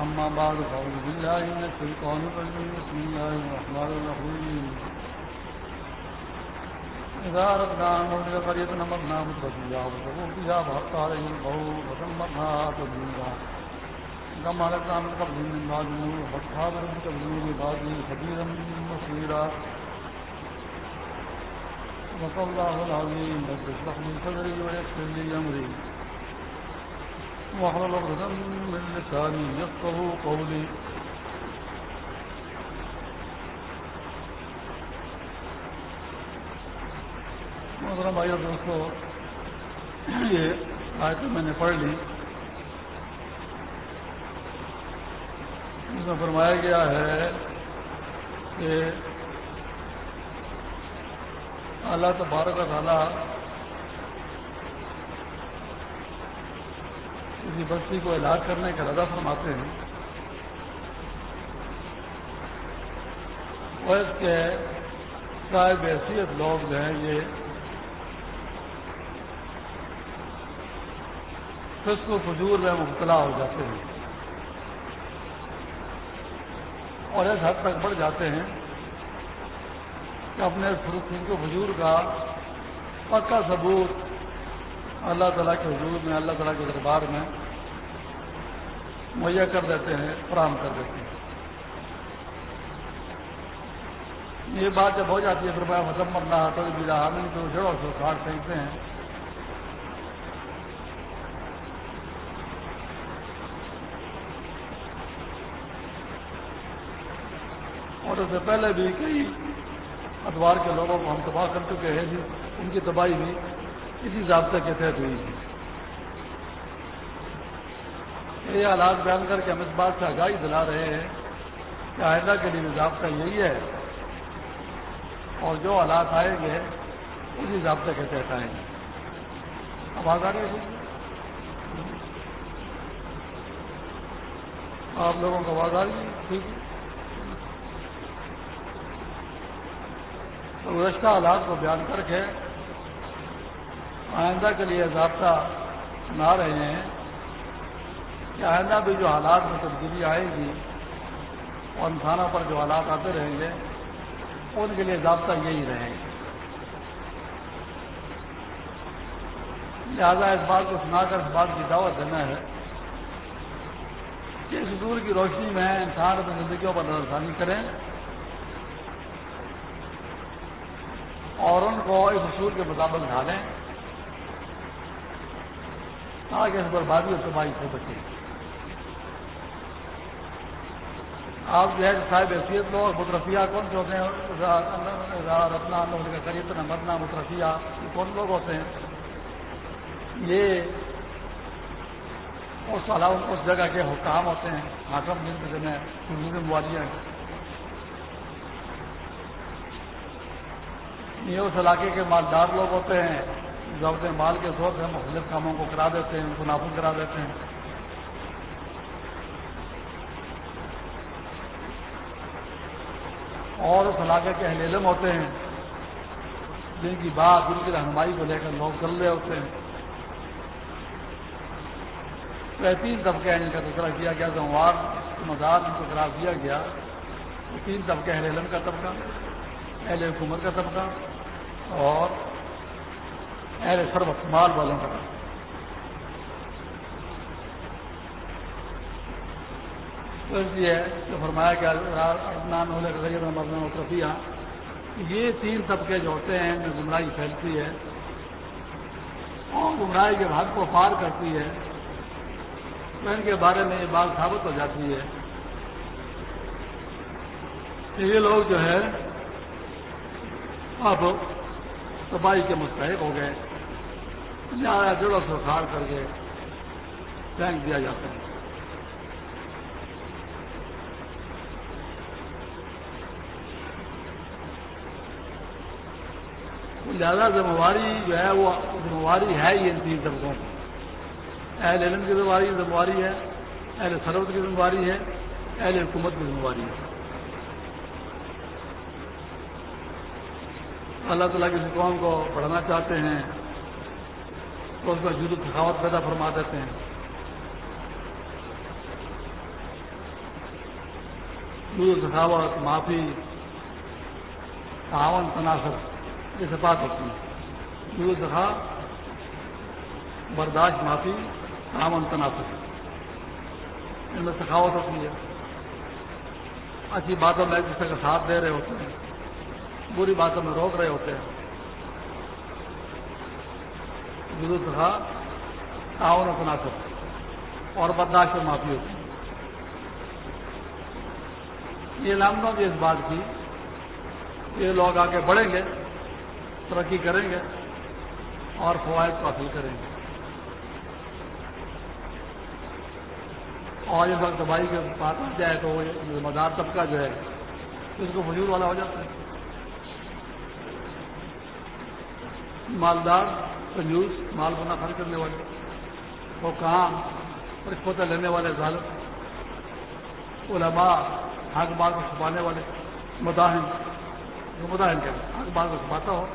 أما بعد، فأعوذ بالله من الشيطان الرجيم. بسم الله الرحمن الرحيم. إذا أردنا أن نولد قرية، نمرنا مترفيا وتقول فيها، فحق عليه القول ودمرناها تدميرا كما لكنا من قبل من بعد نور وفتحا من تبليغ بعده خبيرا بصيرا وصلى الله العظيم. رب اشرح لي صدري ويسر لي أمري. واحلل عقدة من لساني يفقهوا قولي. محترم بھائی دوستو، یہ آیت میں نے پڑھ لی۔ اس میں فرمایا گیا ہے کہ اللہ تبارک تعالیٰ کسی بستی کو علاج کرنے کا ارادہ فرماتے ہیں۔ اور اس کے صاحب حیثیت لوگ جو ہیں یہ فسق و فجور میں مبتلا ہو جاتے ہیں۔ اور اس حد تک بڑھ جاتے ہیں کہ اپنے فسق و فجور کا پکا ثبوت اللہ تعالیٰ کے حضور میں، اللہ تعالیٰ کے دربار میں مہیا کر دیتے ہیں، فراہم کر دیتے ہیں۔ یہ بات جب ہو جاتی ہے، پھر میں ختم مرنا تو بھی رہا نہیں تو جڑوں سے کاٹ پھینکتے ہیں۔ اور اس سے پہلے بھی کئی ادوار کے لوگوں کو ہم تباہ کر چکے ہیں ان کی تباہی بھی اسی ضابطے کے تحت ہوئی ہے۔ یہ حالات بیان کر کے ہم اس بات سے آگاہی دلا رہے ہیں کہ آئندہ کے لیے ضابطہ یہی ہے اور جو حالات آئیں گے، اسی ضابطے کے تحت آئیں گے۔ اب آ رہی آپ لوگوں کو آواز آ رہی ہے۔ ٹھیک تو گزشتہ حالات کو بیان کر کے آئندہ کے لیے ضابطہ بنا رہے ہیں۔ کہ آئندہ بھی جو حالات میں تبدیلی آئے گی اور انسانوں پر جو حالات آتے رہیں گے، ان کے لیے ضابطہ یہی رہے گا لہٰذا اس بات کو سنا کر اس بات کی دعوت دینا ہے کہ اس دور کی روشنی میں انسان اپنی زندگیوں پر نظر ثانی کریں اور ان کو اس اصول کے مطابق ڈھالیں تاکہ اس بربادی اور تباہی سے بچے آپ جو ہے صاحب حیثیت لوگ مترفیہ کون سے ہوتے ہیں؟ رتنا کریت مرنا مترفیہ یہ کون لوگ ہوتے ہیں؟ یہ اس علاوہ اس جگہ کے حکام ہوتے ہیں، حاکم جن کے میں حضور موالیاں یہ اس علاقے کے مالدار لوگ ہوتے ہیں جو اپنے مال کے طور سے مختلف کاموں کو کرا دیتے ہیں، ان کو نافذ کرا دیتے ہیں۔ اور اس علاقے کے اہل علم ہوتے ہیں، جن کی بات، جن کی رہنمائی کو لے کر لوگ چل رہے ہوتے ہیں۔ تو تین طبقے ان کا تذکرہ کیا گیا سموار مزار، ان کو قرار دیا گیا۔ تین طبقے اہل علم کا طبقہ، اہل حکومت کا طبقہ اور اہل سروت مال والوں کا طبقہ۔ تو اس لیے جو فرمایا گیا ارنان مرنا اترفیہ یہ تین طبقے جو ہوتے ہیں جو گمراہی پھیلتی ہے، اور گمراہی کے بھاگ کو پار کرتی ہے، تو ان کے بارے میں یہ بات ثابت ہو جاتی ہے کہ یہ لوگ جو ہے، اب تباہی کے مستحق ہو گئے جڑوں سے اکھاڑ کر کے پھینک دیا جاتا ہے۔ لہذا ذمہ داری جو ہے وہ ذمہ داری ہے یہ ان تین طبقوں کی۔ اہل علم کی ذمہ داری ذمہ داری ہے، اہل سرود کی ذمہ داری ہے، اہل حکومت کی ذمہ داری ہے۔ اللہ تعالیٰ کی قوم کو پڑھانا چاہتے ہیں تو اس میں جد تھکاوٹ پیدا فرما دیتے ہیں۔ جد تھکاوٹ، معافی، تعاون، تناسب۔ یہ بات ہوتی ہے۔ جد دکھا برداشت، معافی تعاون تناسب ان میں سخاوت ہوتی ہے۔ اچھی باتوں میں ایک دوسرے کا ساتھ دے رہے ہوتے ہیں، بری باتوں میں روک رہے ہوتے ہیں۔ تھا تعاون و تناسب اور برداشت و معافی ہوتی ہے۔ یہ علامتوں کی اس بات کی، یہ لوگ آگے بڑھیں گے۔ ترقی کریں گے اور فوائد کو حاصل کریں گے۔ اور اس وقت دبائی کے بات آ جائے تو مدار طبقہ جو ہے، اس کو فجور والا ہو جاتا ہے۔ مالدار، کنجوس، مال بنا خرچ کرنے والے، وہ کہاں پوتا لینے والے ظالم، علماء، حق بات کو چھپانے والے، مداحن جو مداحن کہتے حق بات کو چھپاتا ہو۔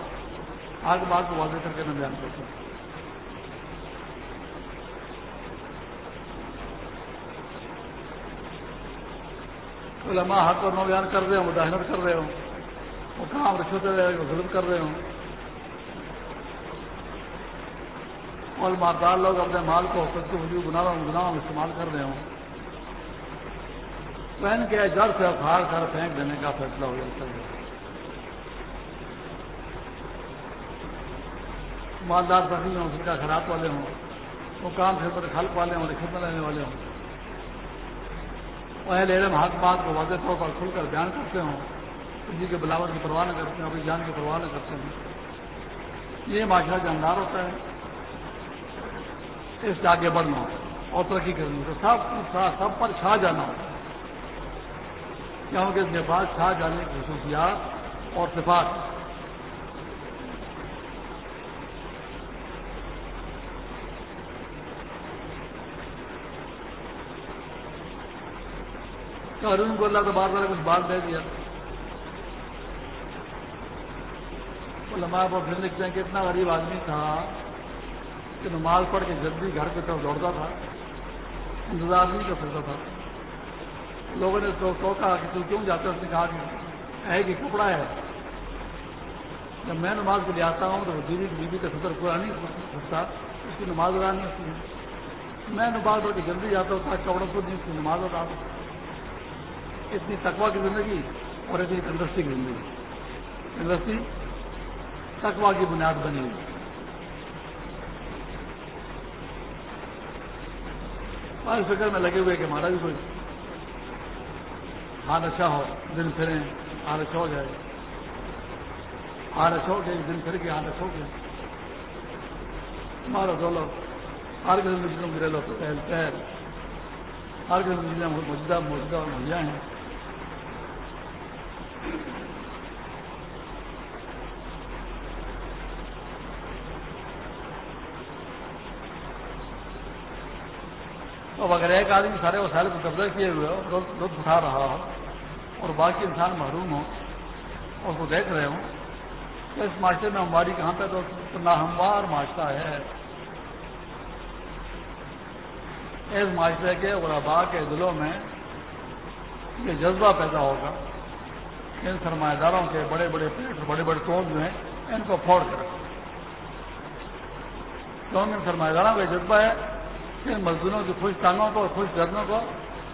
حق بات کو واضح کر کے میں بیان کرتا ہوں۔ علماء حق اور نو بیان کر رہے ہوں، مداحنت کر رہے ہوں وہ کہاں رشوت ظلم کر رہے ہوں۔ اور مالدار لوگ اپنے مال کو خود کو وجود گناہ گناہوں میں استعمال کر رہے ہوں۔ پہن کے جڑ سے اخاڑ کر پھینک دینے کا فیصلہ ہو جاتا ہے۔ مالدار سخی ہوں سن کا خراب والے ہوں وہ کام خدمت خلق والے ہوں خدمت لینے والے ہوں۔ وہ علم حق بات کو واضح طور پر کھل کر بیان کرتے ہوں کسی کے بلاوٹ کی پرواہ نہ کرتے ہیں اپنی جان کی پرواہ نہ کرتے ہیں یہ معاشرہ جاندار ہوتا ہے، اس سے آگے بڑھنا، اور ترقی کرنی تو سب سب پر چھا جانا۔ ہوتا کیونکہ اس کے بعد چھا جانے کی خصوصیات اور صفات ارون کو اللہ تو بار بار کچھ بات دے دیا لمبا پر پھر لکھتے ہیں کہ اتنا غریب آدمی تھا کہ نماز پڑھ کے جلدی گھر کی طرف دوڑتا تھا، انتظار نہیں کر سکتا تھا۔ لوگوں نے تو کہا کہ تو کیوں جاتا اس نے کہا کہ ہے کہ کپڑا ہے۔ جب میں نماز کے لیے آتا ہوں تو بیوی کی بیوی کا سفر پورا نہیں سکتا۔ اس کی نماز ادا نہیں ہوتی میں نماز پڑھ کے جلدی جاتا ہوں تاکہ کپڑوں کو نہیں، اس کی نماز ادا اتنی تقوا کی زندگی اور اتنی تندرستی کی زندگی۔ تندرستی تقوا کی بنیاد بنی ہوئی۔ اور فکر میں لگے ہوئے کہ ہمارا بھی کوئی ہار اچھا ہو، دن پھریں ہار اچھا ہو جائے۔ ہار اچھا ہو گیا دن پھر کے ہار اچھا ہو گیا مارو ڈولو ہر کسی مسلم گرے لو پہل پہل ہر کسی مسلم موجودہ موجودہ اور مہیا ہیں۔ اب اگر ایک آدمی سارے وسائل کو قبضہ کیے ہوئے ہو لطف اٹھا رہا ہو اور باقی انسان محروم ہو اور اس کو دیکھ رہے ہوں تو اس معاشرے میں ہمواری کہاں پہ تو ناہموار معاشرہ ہے۔ اس معاشرے کے غربا کے دلوں میں یہ جذبہ پیدا ہوگا ان سرمایہ داروں کے بڑے بڑے پیٹ بڑے بڑے ٹون جو ہیں، ان کو پھوڑ کر کیونکہ ان سرمایہ داروں کا جذبہ ہے مزدوروں کی خوش ٹانگوں کو، خوش گردوں کو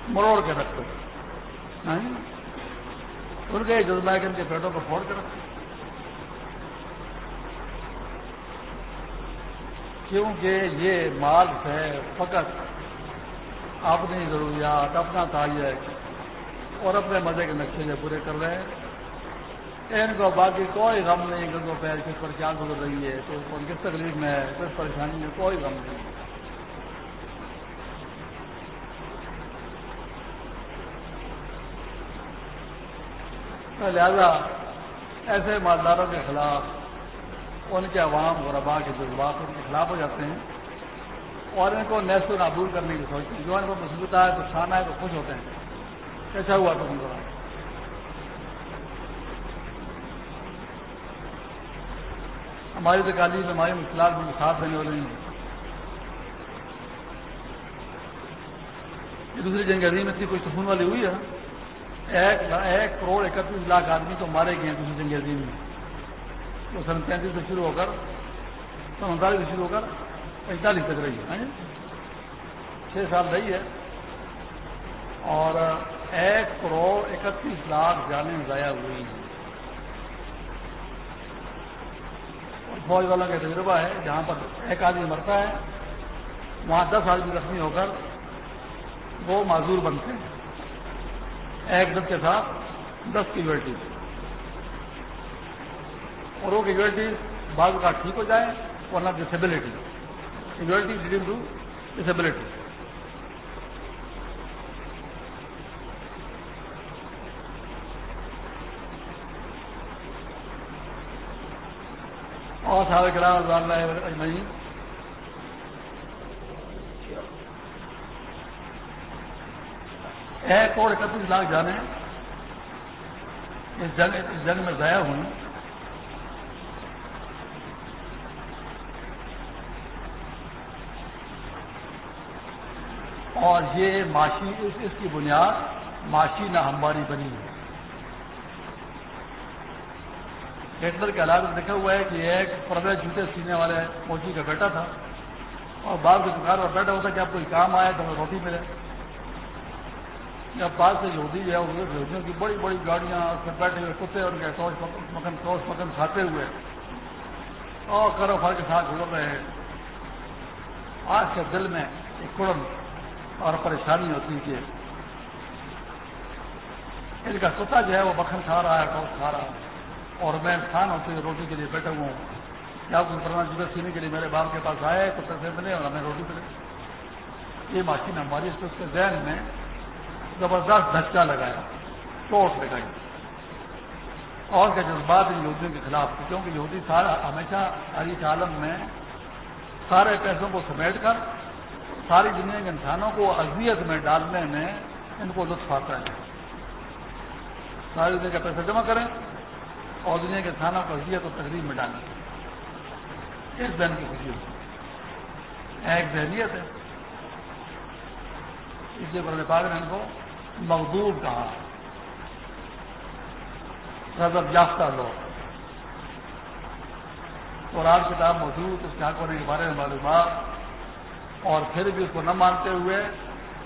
مروڑ کے رکھتے ان کے جذبہ کے ان کے پیٹوں کو پھوڑ کے رکھتے کیونکہ یہ مال ہے، فقط اپنی ضروریات، اپنا تعلق اور اپنے مزے کے نقشے سے پورے کر رہے ہیں۔ ان کو باقی کوئی غم نہیں کہ ان کو پیر کس پر کیا گزر رہی ہے کون کس تکلیف میں ہے، کس پریشانی میں، کوئی غم نہیں۔ لہذا ایسے مالداروں کے خلاف، ان کے عوام اور ابا کے جذبات ان کے خلاف ہو جاتے ہیں اور ان کو نیس و نابود کرنے کی سوچتے ہیں۔ جو ان کو مصیبت آئے تو کھانا ہے تو خوش ہوتے ہیں۔ کیسا ہوا تو ان کو۔ ہماری تکالیف ہماری مشکلات میں ساتھ دینے والے ہیں۔ یہ دوسری جنگ عظیم اتنی کوئی سکون والی ہوئی ہے؟ ایک ایک کروڑ اکتیس لاکھ آدمی تو مارے گئے ہیں دوسری جنگ عظیم میں۔ تو سن پینتیس سے شروع ہو کر، سن انتالیس سے شروع ہو کر پینتالیس تک رہی ہے ہاں جی؟ چھ سال رہی ہے۔ اور ایک کروڑ اکتیس لاکھ جانیں ضائع ہوئی ہیں۔ فوج والوں کا تجربہ ہے، جہاں پر ایک آدمی مرتا ہے، وہاں دس آدمی زخمی ہو کر وہ معذور بنتے ہیں۔ ایک دس کے ساتھ دس کیجویلٹیز اور وہ کیجویلٹیز بعض کا ٹھیک ہو جائے، ورنہ disability casualty leading to disability اور سارے کلام نہیں ایک اور اکتیس لاکھ جانے اس جنگ اس جنگ میں ضائع ہوئی اور یہ معاشی اس کی بنیاد معاشی نہ ہمواری بنی ہے۔ ہٹلر کے علاقے میں لکھا ہوا ہے کہ ایک پردے جوتے سینے والے فوجی کا بیٹا تھا۔ اور بعض کی دکان پر بیٹھا ہوتا کہ آپ کوئی کام آئے تو ہمیں روٹی ملے۔ جب بعض سے یہودی جو ہے یہودیوں کی بڑی بڑی گاڑیاں بیٹھے ہوئے، کتے اور ٹوس مکن ٹوس مکن کھاتے ہوئے۔ اور کرو فر کے ساتھ گزر رہے ہیں۔ آج کے دل میں ایک کڑم اور پریشانی ہوتی کہ ان کا کتا جو ہے، وہ مکھن کھا رہا ہے ٹوس کھا رہا ہے۔ اور میں انسان ہوتے ہوئے روٹی کے لیے بیٹھا ہوا ہوں۔ کیا کچھ پرانا جگہ سینے کے لیے میرے باپ کے پاس آئے تو پیسے ملے اور ہمیں روٹی ملے یہ ماشین ہماری اس کے ذہن میں زبردست دھچکا لگایا چوٹ لگائی۔ اور کے جذبات ان یہودیوں کے خلاف تھے کیونکہ یہودی سارا ہمیشہ تاریخ عالم میں سارے پیسوں کو سمیٹ کر، ساری دنیا کے انسانوں کو اذیت میں ڈالنے میں ان کو لطف آتا ہے۔ ساری دنیا کا پیسہ جمع کریں اور دنیا کے انسانوں کو اذیت اور تقریب میں ڈالیں۔ اس دن کی خوشی ہوتی ایک ذہنیت ہے۔ اس لیے برد پاک نے ان کو مغدوب کہا رضب یافتہ لوگ۔ اور آج کتاب موجود اس کے حق ہونے کے بارے میں معلومات۔ اور پھر بھی اس کو نہ مانتے ہوئے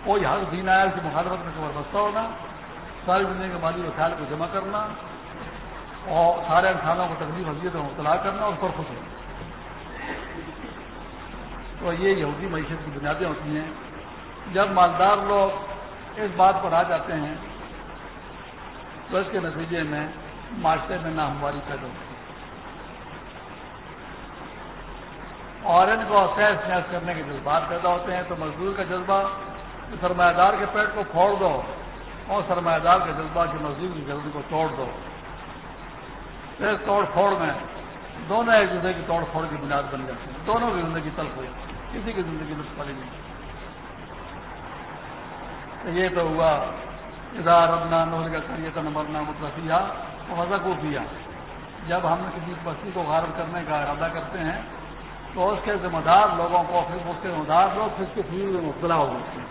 کوئی حق دین آیا اس کی مخالفت میں خبر بستہ ہونا، ساری دنیا کے مالی وسائل کو جمع کرنا اور سارے انسانوں کو تکلیف حضیت میں مبتلا کرنا اور اس پر خوش ہونا۔ تو یہ یہودی معیشت کی بنیادیں ہوتی ہیں۔ جب مالدار لوگ اس بات پر آ جاتے ہیں تو اس کے نتیجے میں معاشرے میں ناہمواری پیدا ہوتی ہے۔ اور ان کو تحس نحس کرنے کے جذبات پیدا ہوتے ہیں تو مزدور کا جذبہ سرمایہ دار کے پیٹ کو پھوڑ دو اور سرمایہ دار کے جذبہ کی مزدور کی جلدی کو توڑ دو۔ اس توڑ پھوڑ میں دونوں ایک دوسرے کی توڑ پھوڑ کی بنیاد بن جاتی ہے۔ دونوں کی زندگی تلف ہو جاتی ہے۔ کسی کی زندگی لطف پڑے گی یہ تو ہوا ادار ابنا نور کا کریے مرنا مطلب اور مزہ کو کیا جب ہم کسی بستی کو غارب کرنے کا ارادہ کرتے ہیں، تو اس کے ذمہ دار لوگوں کو، پھر اس کے ذمہ دار لوگ پھر اس کے فیل میں مبتلا ہو جاتے ہیں۔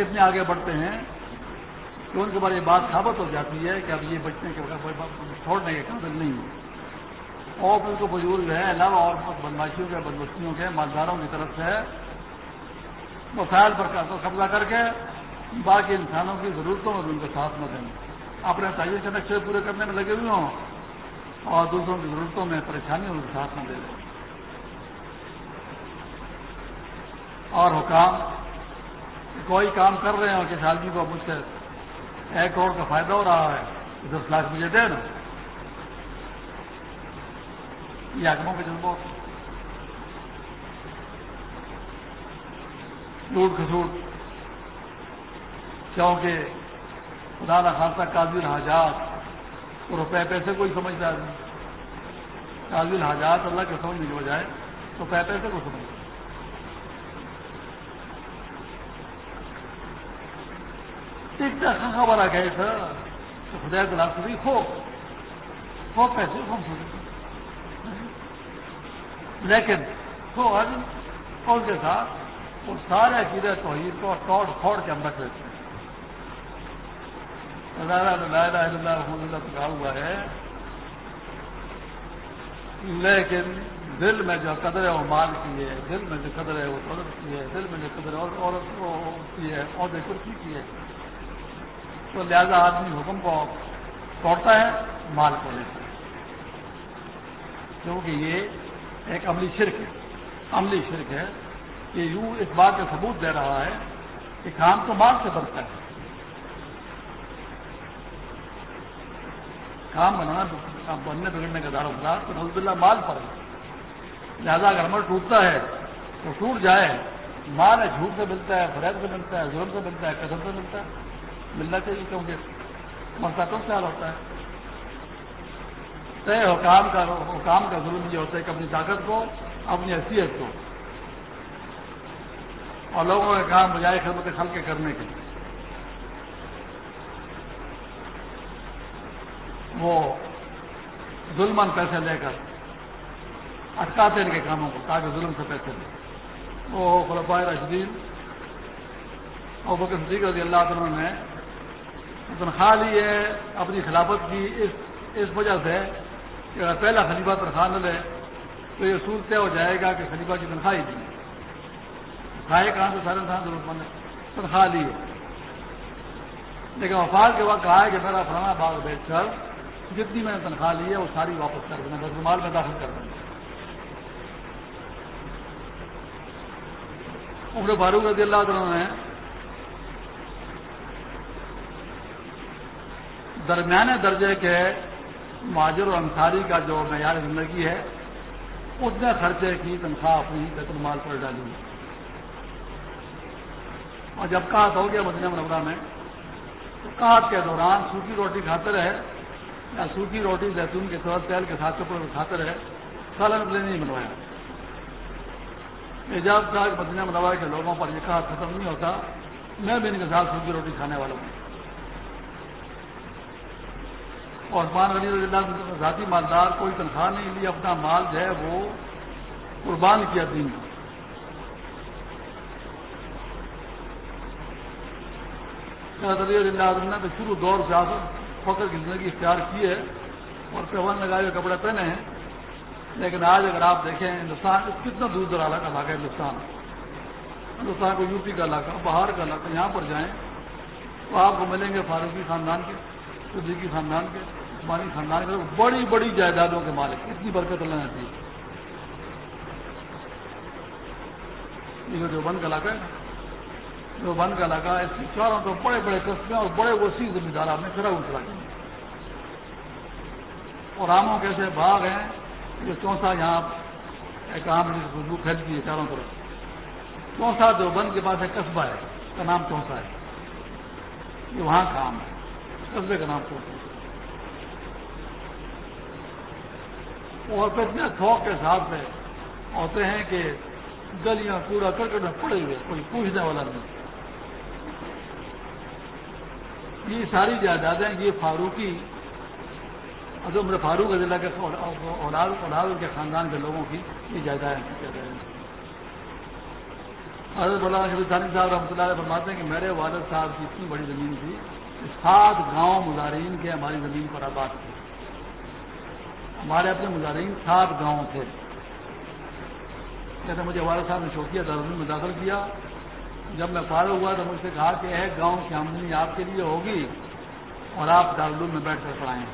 اتنے آگے بڑھتے ہیں، کہ ان کے بارے یہ بات ثابت ہو جاتی ہے کہ اب یہ بچنے کے چھوڑنے کے قابل نہیں ہے۔ اور ان کو بزرگ ہے، علاوہ اور بدماشیوں کے بدمستیوں کے، مالداروں کی طرف سے مسائل پر قبضہ کر کے باقی انسانوں کی ضرورتوں میں بھی ان کو ساتھ نہ دیں۔ اپنے تعین کے نقشے پورے کرنے میں لگے ہوئے ہوں اور دوسروں کی ضرورتوں میں پریشانیوں میں ساتھ نہ دے دیں۔ اور حکام کوئی کام کر رہے ہیں کس آدمی کو مجھ سے ایک کروڑ کا فائدہ ہو رہا ہے دس لاکھ مجھے دے نا یہ آگموں کے جذبہ لوٹ کھسوٹ۔ کیونکہ خدا نہ خاصہ قابل حاجات روپے پیسے کوئی سمجھتا نہیں قاضی الحاجات اللہ کے سمجھنے کی بجائے تو پہ پیسے کو سمجھ اتنا خبر آ گئے تھا تو خدا گلاب سے ہو ہو پیسے کم سمجھ لیکن تو ان کے ساتھ وہ سارے عقیدے توحید کو توڑ پھوڑ کے ہم رکھ لیتے ہیں۔ کہا ہوا ہے۔ لیکن دل میں جو قدر ہے وہ مال کی ہے، دل میں جو قدر ہے وہ دولت کی ہے، دل میں جو قدر ہے عورت کی ہے اور کرسی کی ہے۔ تو لہذا آدمی حکم کو توڑتا ہے، مال کو لیتا ہے۔ کیونکہ یہ ایک عملی شرک ہے۔ عملی شرک ہے کہ یوں اس بات کا ثبوت دے رہا ہے کہ کام تو مال سے بنتا ہے۔ کام بنانا بننے بگڑنے کا دار ہوگا تو نزد اللہ مال پر ہے۔ لہذا اگر عمل ٹوٹتا ہے تو ٹوٹ جائے، مال ہے، جھوٹ سے ملتا ہے، فریب سے ملتا ہے، ظلم سے ملتا ہے قدم سے ملتا ہے، ملنا چاہیے کیونکہ مسئلہ تو خیال ہوتا ہے۔ طے حکام کا حکام کا ظلم یہ ہوتا ہے کہ اپنی طاقت کو، اپنی حیثیت کو۔ اور لوگوں کا کام بجائے خدمت خل کے کرنے کے وہ ظلم پیسے لے کر اٹکاتے ان کے کاموں کو، تاکہ ظلم سے پیسے لے۔ وہ خلفائے رشدین اور بکر صدیق رضی اللہ عنہ نے تنخواہ لی ہے اپنی خلافت کی، اس اس وجہ سے کہ اگر پہلا خلیفہ تنخواہ نہ لے تو یہ اصول طے ہو جائے گا کہ خلیفہ کی تنخواہ ہی دی کھائے کہاں سے سارے انسان ضرورت مند تنخواہ لی ہے۔ لیکن وفات کے وقت کہا ہے کہ میرا فلانا باغ بیچ کر جتنی میں نے تنخواہ لی ہے، وہ ساری واپس کر دینا بس رومال میں داخل کر دینا عمر فاروق رضی اللہ عنہ نے درمیانے درجے کے ماجر و انصاری کا جو معیار زندگی ہے اتنے خرچے کی تنخواہ اپنی بیت المال پر ڈالی۔ اور جب کہات ہو گیا مدینہ منورہ میں، تو کہات کے دوران سوکھی روٹی کھاتے رہے سوکھی روٹی زیتون کے طور تیل کے ساتھ کپڑے کھاتے رہے، سالن پلے نہیں بنوایا۔ اعجاز کا مدینہ منورہ کے لوگوں پر یہ کہا، ختم نہیں ہوتا، میں بھی ان کے ساتھ سوکھی روٹی کھانے والا ہوں۔ اور عثمان غنی رضی اللہ ذاتی مالدار کوئی تنخواہ نہیں لی، اپنا مال جو ہے وہ قربان کیا دین رضی اللہ نے شروع دور سے فخر کی زندگی اختیار کی ہے اور پیون لگائے ہوئے کپڑے پہنے ہیں۔ لیکن آج اگر آپ دیکھیں ہندوستان کتنا دور دراز کا علاقہ ہے ہندوستان۔ ہندوستان کو یو پی کا علاقہ باہر کا علاقہ، یہاں پر جائیں تو آپ کو ملیں گے فاروقی خاندان کے، صدیقی خاندان کے، عثمانی خاندان کے۔ بڑی بڑی جائیدادوں کے مالک اتنی برکت اللہ تھی یہ جو بند کا علاقہ ہے جو بند کا علاقہ ہے، اس کی چاروں تو بڑے بڑے قصبے اور بڑے وسیع زمین دار آپ نے کرا ان چلا اور آموں کے ایسے باغ ہیں جو چونسا یہاں ایک عام خوشبو پھیلتی ہے چاروں طرف۔ چونسا جو بند کے پاس ایک قصبہ ہے، اس کا نام چونسا ہے۔ یہ وہاں کا عام ہے، قصبے کا نام چونسا اور پھر اتنے تھوک کے حساب سے ہوتے ہیں کہ گلیاں پورا کرکٹ میں پڑے ہوئے کوئی پوچھنے والا نہیں۔ یہ ساری جائیدادیں یہ فاروقی عمر فاروق ضلع کے اولاد اولاد کے خاندان کے لوگوں کی یہ جائیدادیں حضرت اللہ ثانی صاحب رحمۃ اللہ فرماتے ہیں کہ میرے والد صاحب کی اتنی بڑی زمین تھی سات گاؤں مظاہرین کے ہماری زمین پر آباد تھے۔ ہمارے اپنے مظاہرین سات گاؤں تھے۔ کہتے مجھے والد صاحب نے شوقیہ دارالعلوم میں داخل کیا جب میں فارغ ہوا تو مجھ سے کہا کہ ایک گاؤں کی آمدنی آپ کے لیے ہوگی اور آپ دارالعلوم میں بیٹھ کر پڑھائیں۔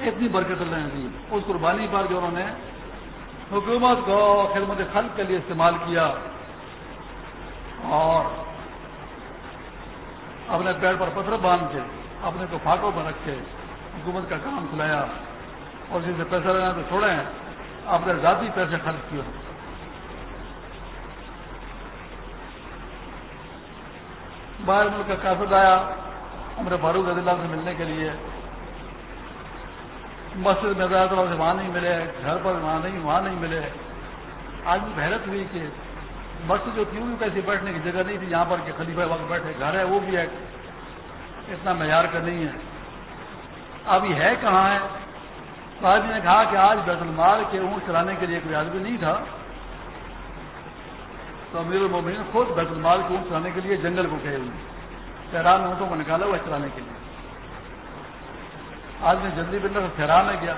اتنی برکت اللہ دی۔ اس قربانی پر جو انہوں نے حکومت کو خدمت خلق کے لیے استعمال کیا اور اپنے پیڑ پر پتھر باندھ کے، اپنے کو فاقوں پر رکھ کے حکومت کا کام چلایا اور جن سے پیسہ لینا تو چھوڑیں، اپنے ذاتی پیسے خرچ کیے۔ باہر ملک کا کافر آیا عمر فاروق رضی اللہ سے ملنے کے لیے۔ مسجد میں زیادہ سے وہاں نہیں ملے، گھر پر وہاں نہیں وہاں نہیں ملے۔ آج بھی حیرت ہوئی کہ مسجد جو تھی وہ کیسی بیٹھنے کی جگہ نہیں تھی، یہاں پر کہ خلیفہ وقت بیٹھے، گھر ہے، وہ بھی ہے۔ اتنا معیار کا نہیں ہے۔ اب یہ ہے کہاں ہے؟ تو آج نے کہا کہ آج بیت المال کے اونٹ چلانے کے لیے کوئی آدمی نہیں تھا۔ تو امیر المومنین خود بیت المال کے اونٹ چلانے کے لیے جنگل کو کہے ہوئے تیران اونٹوں کو نکالا ہوا چلانے کے لیے۔ آج میں جلدی بندر سے میں گیا۔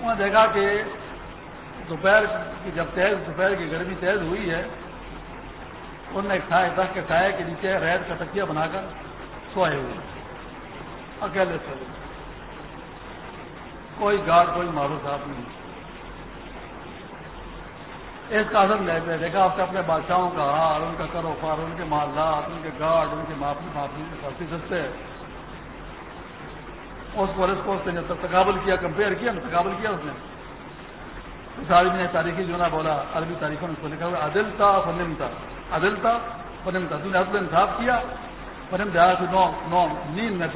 انہوں نے دیکھا کہ دوپہر کی جب تیز، دوپہر کی گرمی تیز ہوئی ہے انہوں نے دس کے سائے کے نیچے ریت کا تکیا بنا کر سوئے ہوئے۔ اکیلے سو کوئی گارڈ کوئی معروف صاحب نہیں۔ اس کا اثر لیتے دیکھا، آپ نے اپنے بادشاہوں کا ہار، ان کا کاروبار ان کے محلات ان کے گارڈ ان کے معافی معافی کافی سستے۔ اس کو اس کو اس نے جب تقابل کیا، کمپیئر کیا، تقابل کیا اس نے۔ اس آدمی نے تاریخی جو نا بولا، عربی تاریخوں نے اس کو لکھا ہوا عدل تھا فنم تھا عدل تھا فنم تھا تم نے حسب انصاف کیا، فنم دیا، تو نو نو نیند میں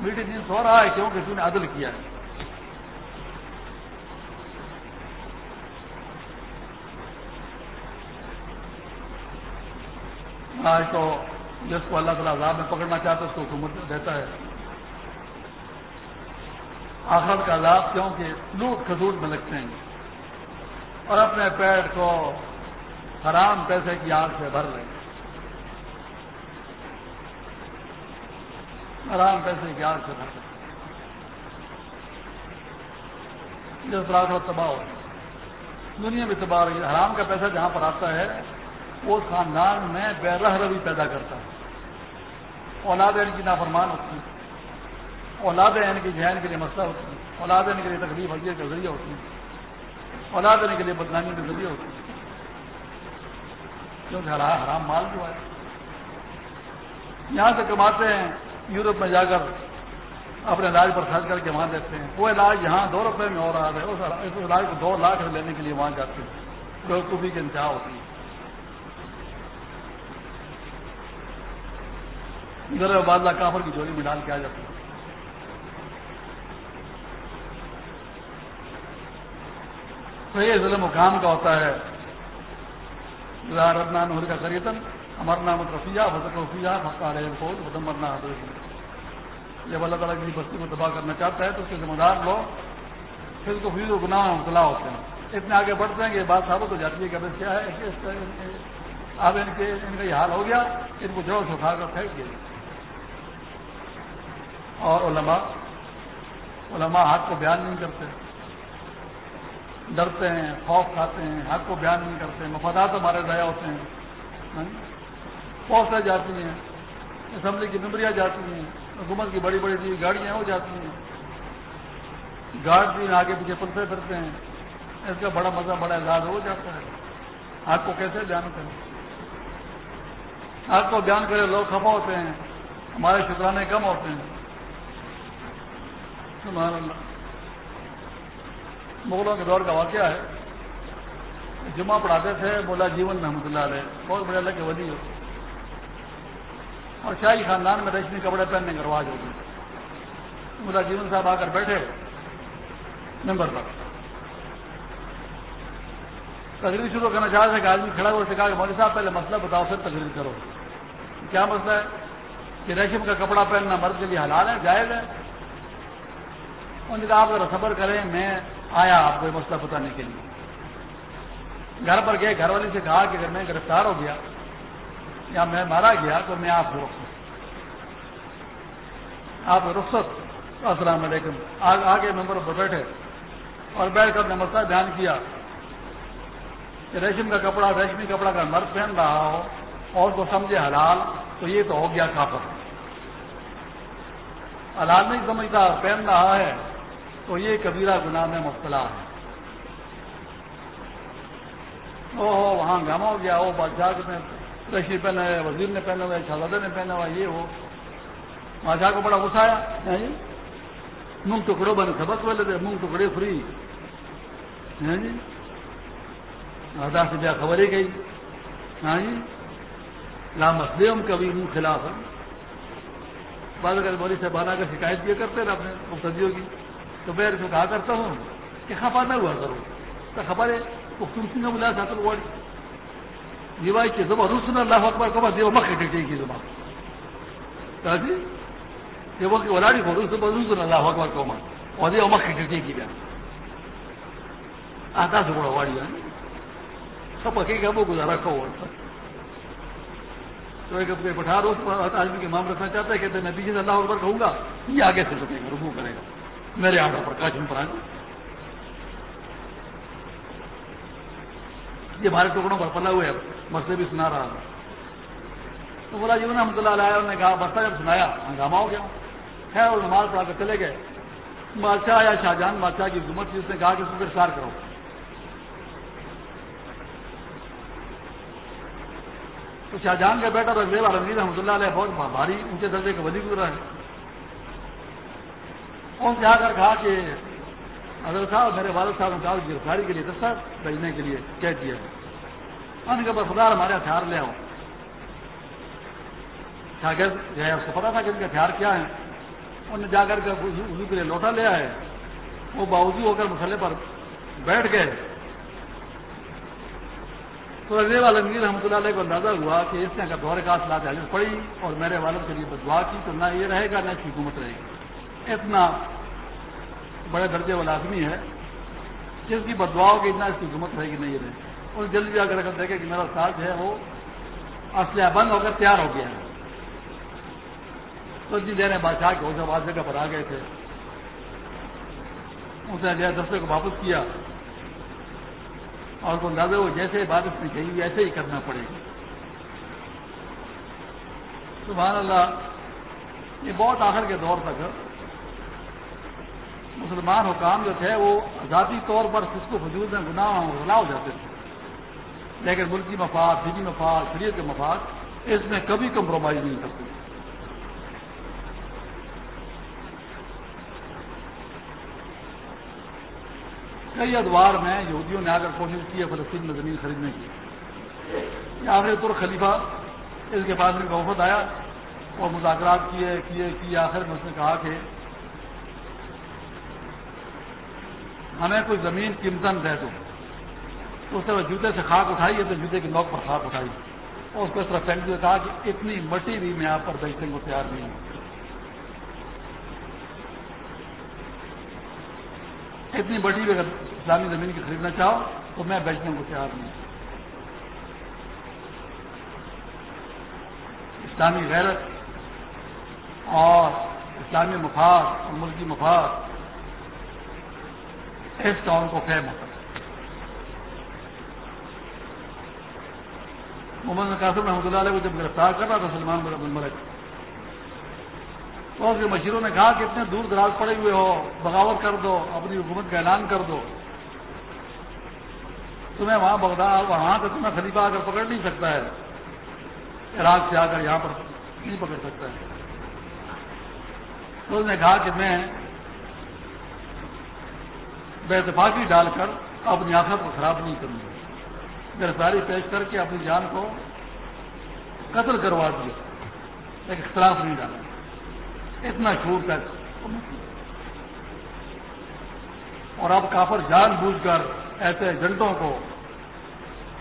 میٹھی نیند سو رہا ہے، کیونکہ تم نے عدل کیا ہے۔ آج تو جس کو اللہ تعالیٰ عذاب میں پکڑنا چاہتا ہے، اس کو حکومت دیتا ہے۔ آخرت کا عذاب کیوں کہ لوٹ کھسوٹ میں لگتے ہیں۔ اور اپنے پیٹ کو حرام پیسے کی آگ سے بھر لیں۔ حرام پیسے کی آگ سے بھر لیں۔ جس پر آخرت تباہ ہو۔ دنیا میں تباہ رہی ہے حرام کا پیسہ جہاں پر آتا ہے وہ خاندان میں بے رہ روی پیدا کرتا ہے۔ اولاد ان کی نافرمان ہوتی ہے۔ اولاد ان کی ذہن کے لیے مسئلہ ہوتی ہے۔ اولاد ان کے لیے تکلیف حجیے کا ذریعہ ہوتی ہے۔ اولاد ان کے لیے بدنامی کا ذریعہ ہوتی ہے۔ کیونکہ حرام مال جو ہے۔ یہاں سے کماتے ہیں، یورپ میں جا کر اپنے علاج پر خرچ کر کے وہاں دیتے ہیں۔ وہ علاج یہاں دو روپے میں ہو رہا ہے، اس علاج کو دو لاکھ لینے کے لیے وہاں جاتے ہیں۔ جو کبھی کی انتہا ہوتی ہے۔ ادھر بادلہ کافر کی جوڑی میں ڈال کے آ جاتا ہے۔ تو یہ ضلع مقام کا ہوتا ہے۔ رتنا نور کا کریتن امر نام رفیہ حضرت رفیہ فقار فوج ودم مرنا حضرت جب اللہ تعالیٰ کی بستی کو تباہ کرنا چاہتا ہے تو اس کے ذمہ دار لوگ پھر اس کو فیض و گناہ مبتلا ہوتے ہیں۔ اتنے آگے بڑھتے ہیں کہ بات ثابت ہو جاتی ہے کہ ابھی کیا ہے اب ان کے ان کا یہ حال ہو گیا، ان کو جوڑ اٹھا کر پھینک دیا۔ اور علماء علماء حق کو بیان نہیں کرتے ڈرتے ہیں، خوف کھاتے ہیں، حق کو بیان نہیں کرتے، مفادات ہمارے ضائع ہوتے ہیں۔ ہاں؟ پوسٹیں جاتی ہیں، اسمبلی کی نمبریاں جاتی ہیں، حکومت کی بڑی بڑی گاڑیاں ہو جاتی ہیں۔ گارڈ بھی آگے پیچھے پلتے پھرتے ہیں۔ اس کا بڑا مزہ، بڑا اعزاز ہو جاتا ہے۔ حق کو کیسے بیان کریں؟ حق کو بیان کرے لوگ خفا ہوتے ہیں، ہمارے شکرانے کم ہوتے ہیں۔ سبحان اللہ۔ مغلوں کے دور کا واقعہ ہے۔ جمعہ پڑھاتے تھے بولا جیون رحمۃ اللہ علیہ۔ بہت بڑے اللہ کے ولی ہو۔ اور شاہی خاندان میں ریشمی کپڑے پہننے کا رواج ہوگی بولا جیون صاحب آ کر بیٹھے نمبر پر۔ تقریر شروع کرنا چاہتے ہیں کہ آدمی کھڑا ہوا کہا کہ مودی صاحب، پہلے مسئلہ بتاؤ، پھر تقریر کرو۔ کیا مسئلہ ہے؟ کہ ریشم کا کپڑا پہننا مرد کے لیے حلال ہے، جائز ہے؟ ان کا آپ ذرا صبر کریں، میں آیا آپ کو مسئلہ بتانے کے لیے۔ گھر پر گئے، گھر والی سے کہا کہ اگر میں گرفتار ہو گیا یا میں مارا گیا تو میں آپ کو رخصت۔ آپ رخصت۔ السلام علیکم۔ آگے ممبر پر بیٹھے اور بیٹھ کر نے مسئلہ دھیان کیا۔ کہ ریشم کا کپڑا، ریشمی کپڑا کا مرد پہن رہا ہو، اور کو سمجھے حلال، تو یہ تو ہو گیا کافر۔ حلال نہیں سمجھتا، پہن رہا ہے۔ تو یہ کبیرہ گناہ میں مبتلا ہے۔ او ہو وہاں گاما ہو گیا، وہ بادشاہ نے رشی پہنا ہے، وزیر نے پہنا ہوا ہے، شہزادے نے پہنا ہوا یہ ہو بادشاہ کو بڑا غصہ آیا جی منگ ٹکڑوں بنے سبق والے تھے منگ ٹکڑے فری۔ ہاں جی آدھا سے جا خبر ہی گئی۔ ہاں جی لام کبھی منہ خلاف ہے۔ بعض اگر بولی سے بانا کر شکایت کیا کرتے نا اپنے مقتدیوں کی۔ تو میں اس کو کہا کرتا ہوں کہ خفا نہ ہوا کروں تو خبر ہے ترسی نہ بلا ساتھ وہ دیوائی کی زبان روس نہ اللہ اکبر کبا دیو مکھ ڈٹے کی زبان۔ کہا جی یہ وہ کہ ولاڑی کو روس روس نہ اللہ اکبر کو اور دیو مکھ ڈٹے کی بیا آتا سے بڑا واڑی ہے سب پکے گا وہ گزارا کھو تو ایک اپنے بٹھا روز آدمی کے معام رکھنا چاہتا ہے، کہتے میں پیچھے جی سے اللہ اکبر کہوں گا، یہ آگے سے رکے گا رکو کرے گا۔ میرے آڈر پر کاشن پر آئے یہ ہمارے ٹکڑوں پر پلا ہوئے مسئلے بھی سنا رہا تھا تو بولا جی رحمۃ اللہ علیہ نے کہا برسہ جب سنایا، ہنگامہ ہو گیا۔ خیر اور نماز پڑھا کر چلے گئے۔ بادشاہ آیا شاہجہان بادشاہ کی حکومت تھی، اس نے کہا کہ اس کو گرفتار کرو۔ تو شاہجہان کا بیٹا رضی اللہ رنگی رحمۃ اللہ علیہ بہت بھاری، اونچے درجے کا ولی گزرا ہے۔ اور جا کر کہا کہ حضرت صاحب، میرے والد صاحب نے کہا گرفتاری کے لیے دستہ بھیجنے کے لیے کہہ دیا ان کے برفدار ہمارے ہتھیار لے آؤ۔ شاگرد جو ہے، اس کو پتا تھا کہ ان کے ہتھیار کیا ہے انہوں نے جا کر کے کے لیے لوٹا لیا ہے وہ باوجود ہو کر مسئلے پر بیٹھ گئے۔ تو رضی عالمگیر رحمۃ اللہ علیہ کو اندازہ ہوا کہ اس نے اگر دورے کا اصلاح حاضر پڑی اور میرے والد کے لیے بدوا کی تو نہ یہ رہے گا، نہ اس کی حکومت رہے گی۔ اتنا بڑے درجے والا آدمی ہے جس کی بدوا ہوگی نہ اس کی حکومت رہے گی نہیں رہے اور جلدی جا کر دیکھے کہ میرا ساتھ ہے وہ اسلحہ بند ہو کر تیار ہو گیا ہے۔ تو جی دینے بادشاہ کے اسے آواز جگہ پر آ گئے تھے۔ اس نے جو دفتر کو واپس کیا۔ اور کو اندازہ وہ جیسے بارش میں کہی، ویسے ہی کرنا پڑے گا۔ سبحان اللہ، یہ بہت آخر کے دور تک مسلمان حکام جو تھے وہ ذاتی طور پر کس کو وجود میں گناہ غلا ہو جاتے تھے۔ لیکن ملکی مفاد، دینی مفاد، شریعت کے مفاد اس میں کبھی کمپرومائز نہیں کرتے۔ کئی ادوار میں یہودیوں نے آ کر کوشش کی ہے فلسطین میں زمین خریدنے کی۔ آخر پر خلیفہ اس کے بعد میں وفد آیا اور مذاکرات کیے کیے کیے۔ آخر میں اس نے کہا کہ ہمیں کوئی زمین قیمتن دے دو۔ تو اس طرح جوتے سے خاک اٹھائی ہے تو جوتے کی نوک پر خاک اٹھائی اور اس کو اس طرح پھینک دیا کہا کہ اتنی مٹی بھی میں آپ پر بیچنے کو تیار نہیں ہوں۔ اتنی بڑی بھی اگر اسلامی زمین کی خریدنا چاہو تو میں بیچنے کو تیار نہیں ہوں۔ اسلامی غیرت اور اسلامی مفاد اور ملکی مفاد اس کا کو فہم ہوتا محمد قاسم رحمۃ اللہ علیہ کو جب گرفتار کر رہا تھا، سلمان بن ملک تو اس کے مشیروں نے کہا کہ اتنے دور دراز پڑے ہوئے ہو، بغاوت کر دو، اپنی حکومت کا اعلان کر دو۔ تمہیں وہاں بغداد، وہاں تو تمہیں خلیفہ آ کر پکڑ نہیں سکتا ہے، عراق سے آ کر یہاں پر نہیں پکڑ سکتا ہے۔ تو اس نے کہا کہ میں بے اتفاقی ڈال کر اپنی آخرت کو خراب نہیں کروں گا۔ گرفتاری پیش کر کے اپنی جان کو قتل کروا دیا۔ ایک اختلاف نہیں ڈالا۔ اتنا شور تک اور اب کافر جان بوجھ کر ایسے ایجنٹوں کو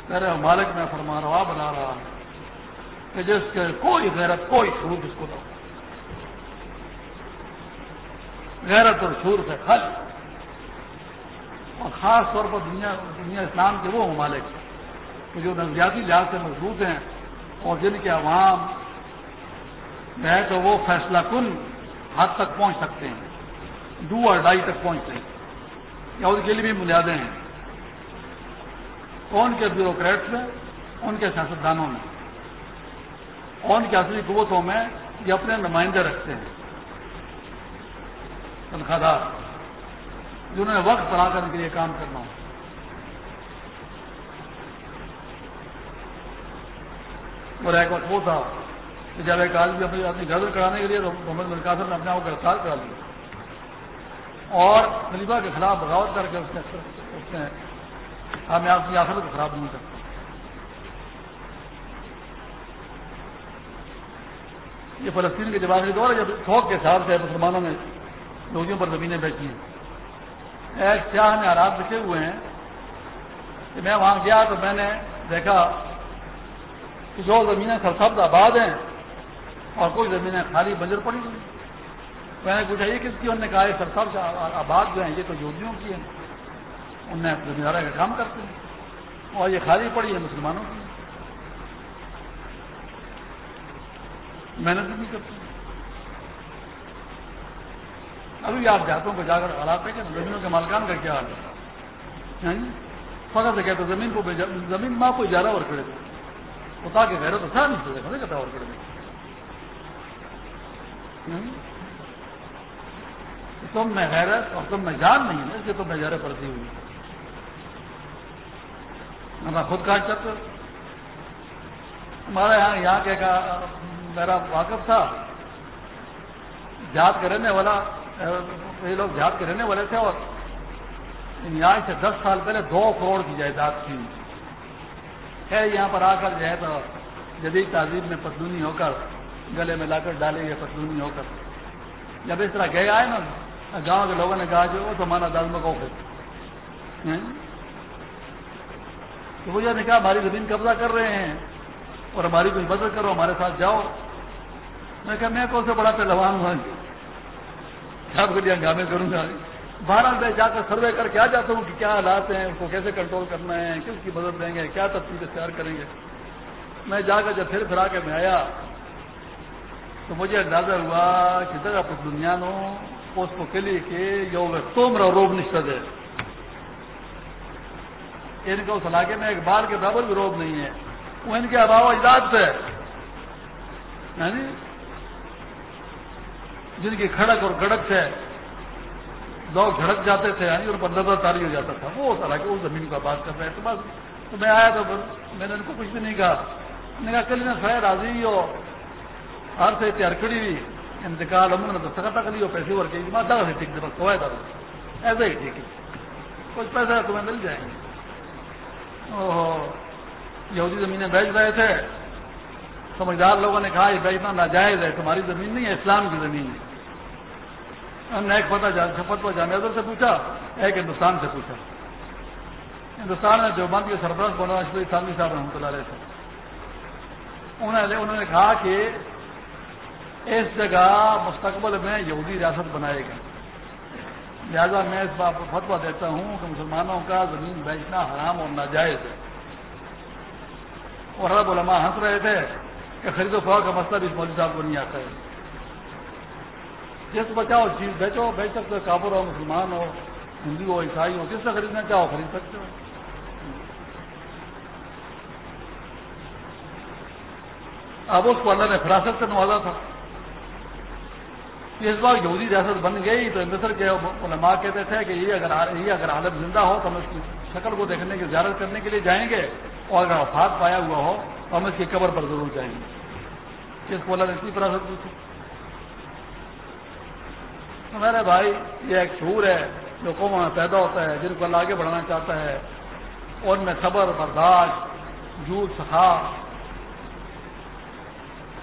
میرے مالک میں فرما روا بنا رہا کہ جس کے کوئی غیرت، کوئی شور جس کو دو غیرت اور شور سے خل۔ اور خاص طور پر دنیا دنیا اسلام کے وہ ممالک کہ جو نظریاتی لحاظ سے مضبوط ہیں اور جن کے عوام ہے تو وہ فیصلہ کن حد تک پہنچ سکتے ہیں دو اور ڈائی تک پہنچتے ہیں۔ یا ان کے لیے بھی بنیادیں ہیں۔ کون کے بیوروکریٹس میں ان کے سیاستدانوں میں اور ان کی اصلی قوتوں میں یہ اپنے نمائندے رکھتے ہیں۔ تنخواہ دار۔ جنہوں نے وقت بنا کر ان کے لیے کام کرنا ہو۔ اور ایک وقت وہ تھا کہ جب ایک آدمی اپنی اپنی غزل کرانے کے لیے تو محمد مل قاسم نے اپنے آپ کو گرفتار کرا لیا۔ اور خلیفہ کے خلاف بغاوت کر کے اس نے اس نے ہمیں اپنی آخر کو خراب نہیں کرتا یہ فلسطین کے جواب دور ہے، جب تھوک کے حساب سے مسلمانوں نے یہودیوں پر زمینیں بیچی ہیں۔ ایک میں حالات لکھے ہوئے ہیں کہ میں وہاں گیا تو میں نے دیکھا کہ جو زمینیں سرسبز آباد ہیں اور کوئی زمینیں خالی بنجر پڑی ہوئی میں نے پوچھا، یہ کس کی؟ انہوں نے کہا، یہ سرسبز آباد جو ہیں، یہ تو یہودیوں کی ہیں۔ ان نے زمیندارہ کا کام کرتے ہیں اور یہ خالی پڑی ہے مسلمانوں کی۔ محنت نہیں کرتی ابھی آپ جاتوں کو جا کر حالات ہے کہ زمینوں کے مالکان کا کیا حال ہے؟ یعنی فخر سے کہتے زمین کو زمین ماں کو اجارہ اور کھڑے وہ تاکہ غیرت تو تھا نہیں سوچے مجھے کہتا اور کھڑے یعنی تم میں غیرت اور تم میں جان نہیں ہے، اس لیے تم میں جارے پڑتی ہوئی میں خود کاٹ کرتے ہمارے یہاں یہاں کے میرا واقف تھا۔ جات کے رہنے والا یہ لوگ جات کے رہنے والے تھے اور یہاں سے دس سال پہلے دو کروڑ کی جائیداد تھی۔ ہے یہاں پر آ کر جو ہے تو جدید تعزیب میں پتلونی ہو کر گلے میں لا کر ڈالے گئے پتلونی ہو کر۔ جب اس طرح گئے آئے نا، گاؤں کے لوگوں نے کہا جو وہ تو ہمارا دال میں پھر۔ تو وہ نے کہا، ہماری زمین قبضہ کر رہے ہیں اور ہماری کوئی مدد کرو، ہمارے ساتھ جاؤ۔ میں کہا، میں کون سے بڑا پہلوان ہوں؟ آپ کے لیے ہنگامے کروں گا بارہ میں جا کر سروے کر کے آ جاتا ہوں کہ کیا حالات ہیں اس کو کیسے کنٹرول کرنا ہے، کس کی مدد دیں گے، کیا تفصیل اختیار کریں گے۔ میں جا کر جب پھر پھرا کے میں آیا تو مجھے اندازہ ہوا کہ جگہ پر دنیا نو، اس کو کلی کے یوگ تومر روب نشد ہے ان کو اس علاقے میں ایک بار کے برابر بھی روب نہیں ہے۔ وہ ان کے اباؤ اجداد سے جن کی کھڑک اور گڑک سے لوگ جھڑک جاتے تھے یعنی ان پر نظر تاری ہو جاتا تھا۔ وہ حالانکہ اس زمین کا بات کر رہے تو بس، تو میں آیا تو میں نے ان کو کچھ بھی نہیں کہا۔ میں نے کہا، کل نے خیر راضی ہو۔ ہر سے تیار کری ہوئی۔ انتقال امن نے تو سکتا کری ہو پیسے ورک دار سے ٹھیک بس سوائے دار ایسا ہی ٹھیک ہے۔ کچھ پیسہ تمہیں مل جائیں گے۔ یہودی زمینیں بیچ رہے تھے۔ سمجھدار لوگوں نے کہا، یہ بیچنا ناجائز ہے، تمہاری زمین نہیں ہے، اسلام کی زمین ہے. ہم نے ایک پتہ شپت کو جامع سے پوچھا، ایک ہندوستان سے پوچھا۔ ہندوستان میں دیوبند کے سربراہ بولا اسلامی صاحب رحمۃ اللہ علیہ تھے۔ انہوں نے کہا کہ اس جگہ مستقبل میں یہودی ریاست بنائے گا۔ لہذا میں اس بات کو فتوا دیتا ہوں کہ مسلمانوں کا زمین بیچنا حرام اور ناجائز ہے۔ اور رب علماء ہنس رہے تھے۔ کہ خرید و فروغ کا مسئلہ بھی مودی صاحب کو نہیں آتا ہے۔ جس بچاؤ، چیز بیچو، بیچ سکتے ہو کابر ہو، مسلمان ہو، ہندو ہو، عیسائی ہو جس سے خریدنا چاہو؟ خرید سکتے ہو۔ اب اس کو اللہ نے فراست سے نوازا تھا۔ اس بار یہودی ریاست بن گئی تو مصر کے علماء کہتے تھے کہ یہ اگر یہ اگر عالم زندہ ہو تو ہم اس کی شکل کو دیکھنے کی، زیارت کرنے کے لیے جائیں گے۔ اور اگر وفات پایا ہوا ہو تو ہم اس کی قبر پر ضرور جائیں گے۔ اس کو اللہ نے اسی فراست پوچھی میرے بھائی، یہ ایک شعور ہے جو قوم میں پیدا ہوتا ہے، جن کو اللہ آگے بڑھانا چاہتا ہے۔ ان میں صبر، برداشت، جھوٹ، سخا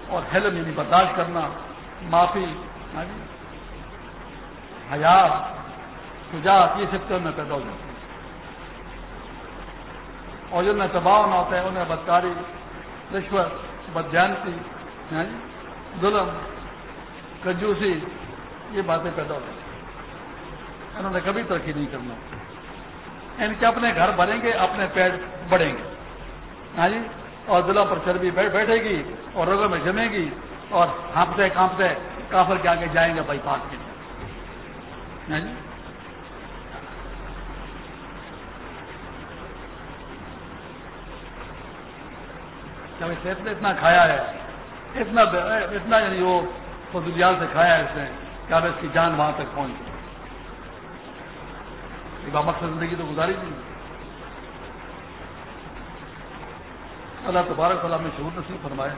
اور حلم یعنی برداشت کرنا، معافی ہاں جی، حیات شجاعت یہ سب میں پیدا ہو جاتی ہے۔ اور جن میں دباؤ نہ ہوتا ہے انہیں بدکاری، رشوت، بدجانتی جی؟ ظلم کنجوسی یہ باتیں پیدا ہو جاتی انہوں نے کبھی ترقی نہیں کرنا۔ یعنی ان کے اپنے گھر بنیں گے، اپنے پیڑ بڑھیں گے۔ ہاں جی؟ اور دلوں پر چربی بیٹھے گی اور روگوں میں جمے گی اور ہانپتے کانپتے کافر کے آگے جائیں گے بائی پاس کے لیے۔ جب اس نے اتنا کھایا ہے، اتنا اتنا یعنی وہ فضولیات سے کھایا ہے اس نے کہ اب اس کی جان وہاں تک پہنچ مقصد زندگی تو گزاری نہیں اللہ تبارک صلاح میں شعور نصیب فرمائے۔